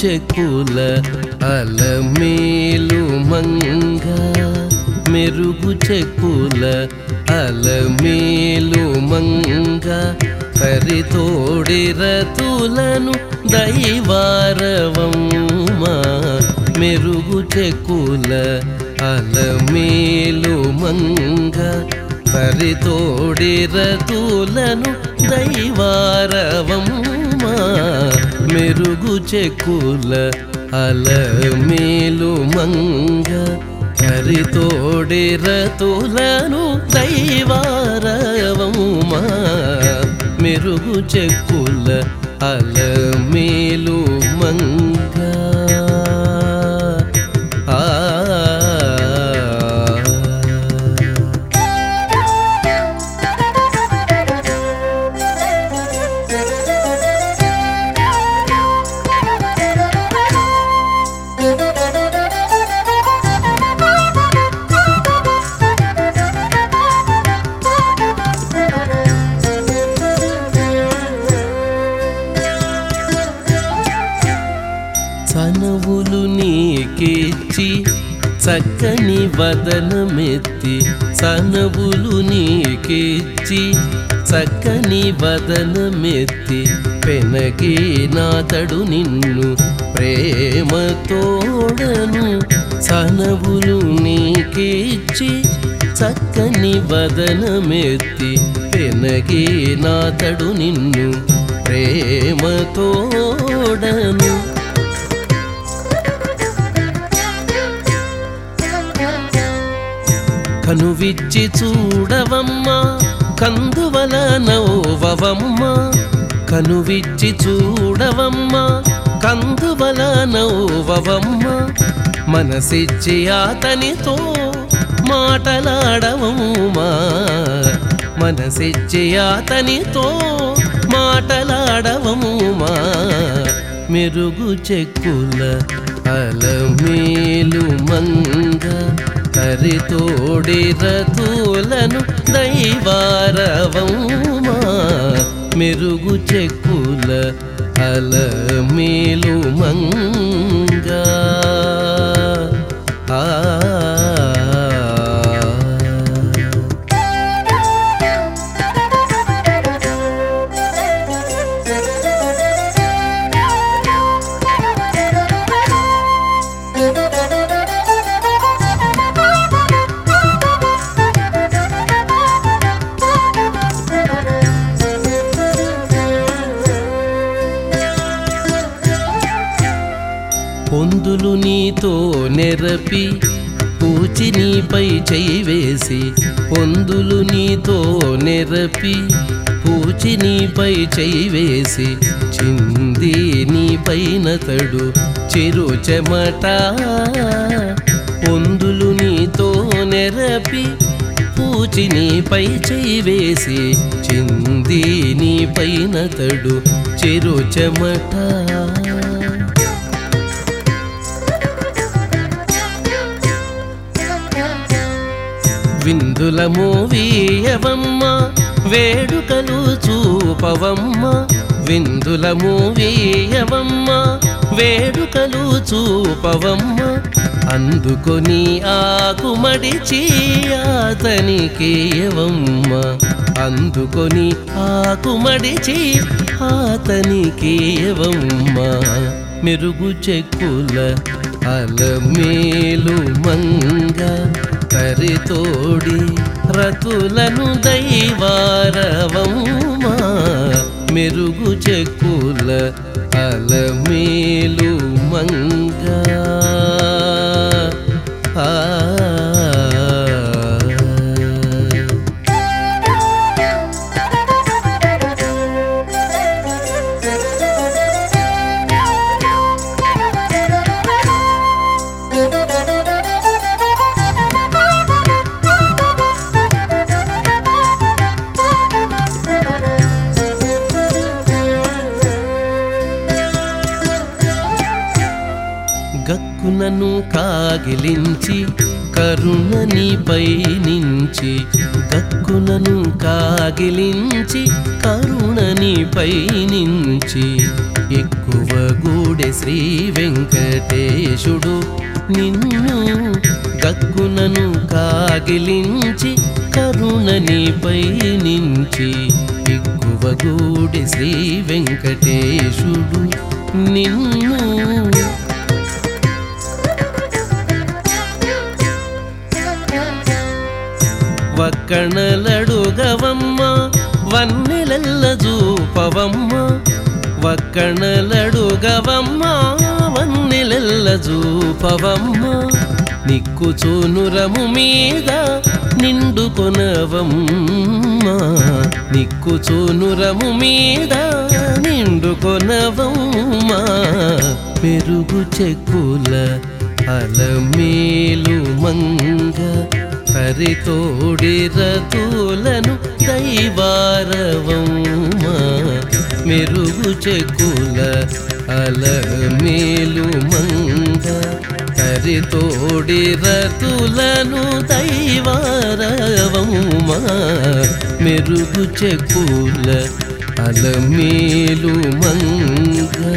చెకుల అలమేలు మంగ మెరుగు చెకుల అలమేలు మంగ కరితోడి రతులను దైవారవమ్మా మెరుగు చెకుల అలమేలు మంగ పరితోడి రతులను దైవారవమ్మా మెరుగు చెక్కుల అల మేలు మంగ కరితోడి రతులను దైవారవమ్మా మెరుగు చెక్కుల అల మేలు మంగ చక్కని వదనమెత్తి సనవులు నీకిచ్చి చక్కని వదనమెత్తి పెనకి నాతడు నిన్ను ప్రేమతోడను సనవులు నీకిచ్చి చక్కని వదనమెత్తి పెనకి నాతడు నిన్ను ప్రేమతోడను కనువిచ్చి చూడవమ్మా కందువల నవ్వవమ్మా. కనువిచ్చి చూడవమ్మా కందువల నవ్వవమ్మా. మనసిచ్చి అతనితో మాటలాడవమ్మా. మనసిచ్చి అతనితో మాటలాడవమ్మా. మెరుగు చెక్కుల అలమేలు మంగ కరితోడి రతులను దైవారవమ్మా. మెరుగు చెక్కుల అలమేలు మంగా. ఆ పొందులు నీతో నెరపి పూచి నీపై చేయి వేసి పొందులు నీతో నెరపి పూచి నీపై చేయి వేసి చింది నీపైన తడు చిరు చెమట. పొందులు నీతో నెరపి పూచి నీపై చేయి వేసి చింది నీపైన తడు చిరు చెమట. విందులము వీయవమ్మ వేడుకలు చూపవమ్మ. విందులము వీయవమ్మ వేడుకలు చూపవమ్మ. అందుకొని ఆకుమడిచి అతనికి ఇవ్వమ్మ అందుకొని ఆకుమడిచి అతనికి ఇవ్వమ్మ మెరుగు చెక్కుల అలమేలు మంగ. కరితోడి రతులను దైవారవమా మెరుగు చెక్కుల అలమేలు మంగా. ఆ నన్ను కాగిలించి కరుణ నీపై నుంచి గక్కునను కాగిలించి కరుణ నీపై నుంచి ఎక్కువ గూడె శ్రీ వెంకటేశుడు నిన్ను గక్కునను కాగిలించి కరుణనిపై నుంచి ఎక్కువగూడె శ్రీ వెంకటేశుడు నిన్ను వక్కణలడుగవమ్మ వన్నెలెల్ల జూపవమ్మ. వక్కణలడుగవమ్మ వన్నెలెల్ల జూపవమ్మ. నిక్కుచూనురము మీద నిండు కొనవమ్మ. నిక్కు చూనురము మీద నిండు నిండుకొనవమ్మ పెరుగు చెక్కుల అలమేలు మంగ హరితోడి రతులను దైవారవమ్మా మెరుగు చెక్కుల అలమేలు మంగ హరితోడి రతులను దైవారవమ్మా మెరుగు చెక్కుల అలమేలు మంగా